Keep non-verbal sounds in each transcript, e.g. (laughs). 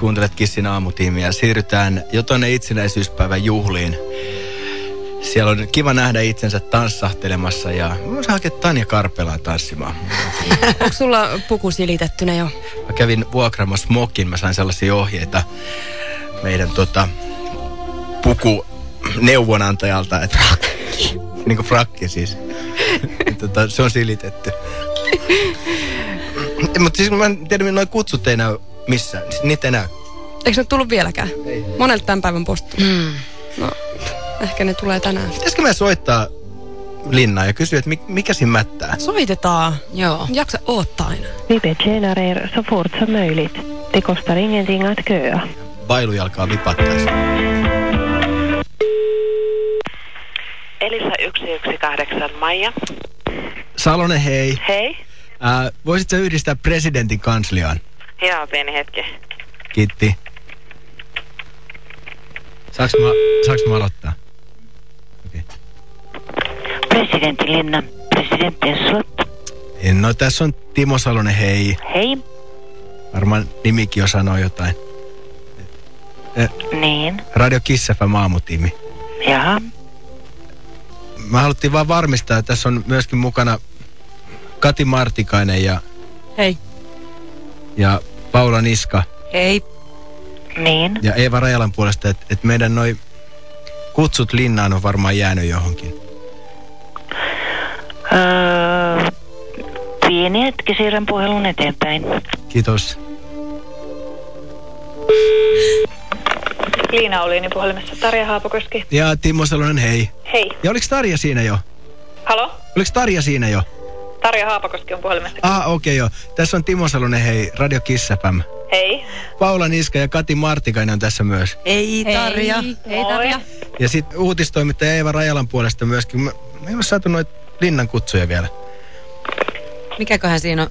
kuuntelet Kissin aamutiimiä. Siirrytään jo tuonne itsenäisyyspäivän juhliin. Siellä on kiva nähdä itsensä tanssahtelemassa ja mä hakea Tanja Karpelaa tanssimaan. Onko sulla puku silitettynä jo? Mä kävin vuokraamassa mokin, mä sain sellaisia ohjeita meidän tota, puku neuvonantajalta. Että, frakki. niin kuin frakki siis. tota, se on silitetty. Mutta siis mä en tiedä, noin kutsut ei näy missään. Niitä ei näy. Eikö ne tullut vieläkään? Ei. Monelta tämän päivän postu. Mm. No, ehkä ne tulee tänään. Pitäisikö me soittaa Linnaan ja kysyä, että mikä siinä mättää? Soitetaan. Joo. Jaksa oottaa aina. Vi betjänar er så fort som möjligt. Det kostar ingenting att köa. Bailujalkaa vipattaisi. Elisa 118 Maija. Salonen, hei. Hei. Äh, voisitko yhdistää presidentin kansliaan? Joo, pieni hetki. Kiitti. Saanko mä, saanko mä aloittaa? Okay. Presidentti Linna, presidentti Slott. No tässä on Timo Salonen, hei. Hei. Varmaan nimikin jo sanoo jotain. Niin. Radio Kiss FM aamutiimi. Jaha. Mä haluttiin vaan varmistaa, että tässä on myöskin mukana Kati Martikainen ja, Hei. ja Paula Niska Hei. Niin. ja Eeva Rajalan puolesta, että et meidän noi kutsut linnaan on varmaan jäänyt johonkin. Öö, pieni hetki siirrän puhelun eteenpäin. Kiitos. Liina Oliini puhelimessa. Tarja Haapakoski. Ja Timo Salonen, hei. Hei. Ja oliko Tarja siinä jo? Halo? Oliko Tarja siinä jo? Tarja Haapakoski on puhelimessa. Ah, okei okay, joo. Tässä on Timo Salonen, hei, Radio Kiss FM. Hei. Paula Niska ja Kati Martikainen on tässä myös. Ei Tarja. Hei Tarja. Ja sitten uutistoimittaja Eeva Rajalan puolesta myöskin. Me, me ei ole saatu noita linnan kutsuja vielä. Mikäköhän siinä on?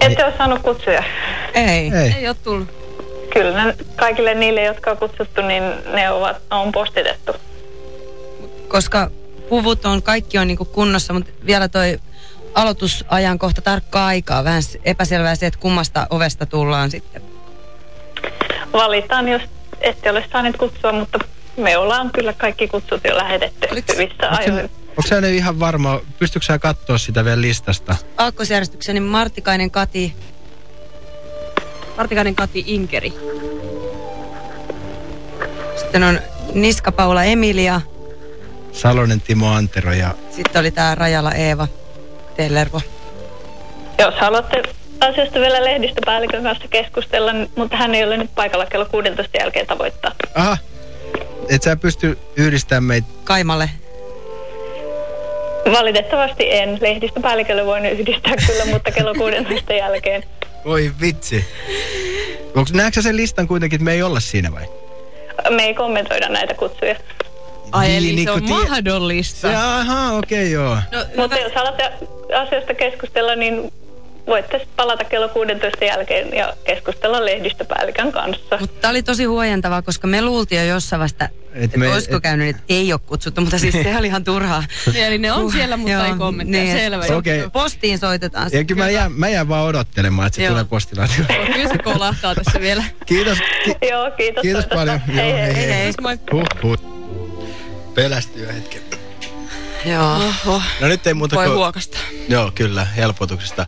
Ette ole saanut kutsuja. Ei. Ei. Ei ole tullut. Kyllä ne, kaikille niille, jotka on kutsuttu, niin ne ovat, on postitettu. Koska puvut on, kaikki on niinku kunnossa, mutta vielä toi aloitusajankohta tarkkaa aikaa. Vähän epäselvää se, että kummasta ovesta tullaan sitten. Valitaan, jos ette ole saaneet kutsua, mutta me ollaan kyllä kaikki kutsut jo lähetetty Oliko- hyvissä ajoin. Onko sä nyt ihan varma, pystytkö sä katsoa sitä vielä listasta? Aakkosjärjestyksen niin Martikainen Kati. Martikainen Kati Inkeri. Sitten on Niska Paula Emilia. Salonen Timo Antero ja Sitten oli tää Rajala Eeva Tellervo. Jos haluatte asiasta vielä lehdistöpäällikön kanssa keskustella, mutta hän ei ole nyt paikalla kello 16 jälkeen tavoittaa. Aha, et sä pysty yhdistämään meitä. Kaimalle. Valitettavasti en. Lehdistöpäällikölle voin yhdistää kyllä, mutta kello 16 jälkeen. Voi vitsi. Onks, näetkö sä sen listan kuitenkin, että me ei olla siinä vai? Me ei kommentoida näitä kutsuja. Ai Niin, eli niin se on kun tie- mahdollista. Jaha, okei okay, joo. No, Mutta jos haluatte asiasta keskustella, niin voitte palata kello 16 jälkeen ja keskustella lehdistöpäällikön kanssa. Mutta tää oli tosi huojentavaa, koska me luultiin jo jossain vasta, Et että me- olisiko et- käynyt, että ei ole kutsuttu, mutta siis se oli ihan turhaa. Niin, eli ne on siellä, mutta joo, ei kommentteja. niin. Selvä. Juttu. Postiin soitetaan. Ja kyllä mä jään, mä jään vaan odottelemaan, että se Joo. tulee postilaatioon. (laughs) Kyllä se kolahtaa tässä vielä. Kiitos. Ki- Joo, kiitos. kiitos paljon. Hei, hei. hei, hei. Kiitos, moi. Huh, huh. Pelästyi jo hetken. Joo. Oho, No nyt ei muuta voi kuin... huokasta. Joo, kyllä, helpotuksesta.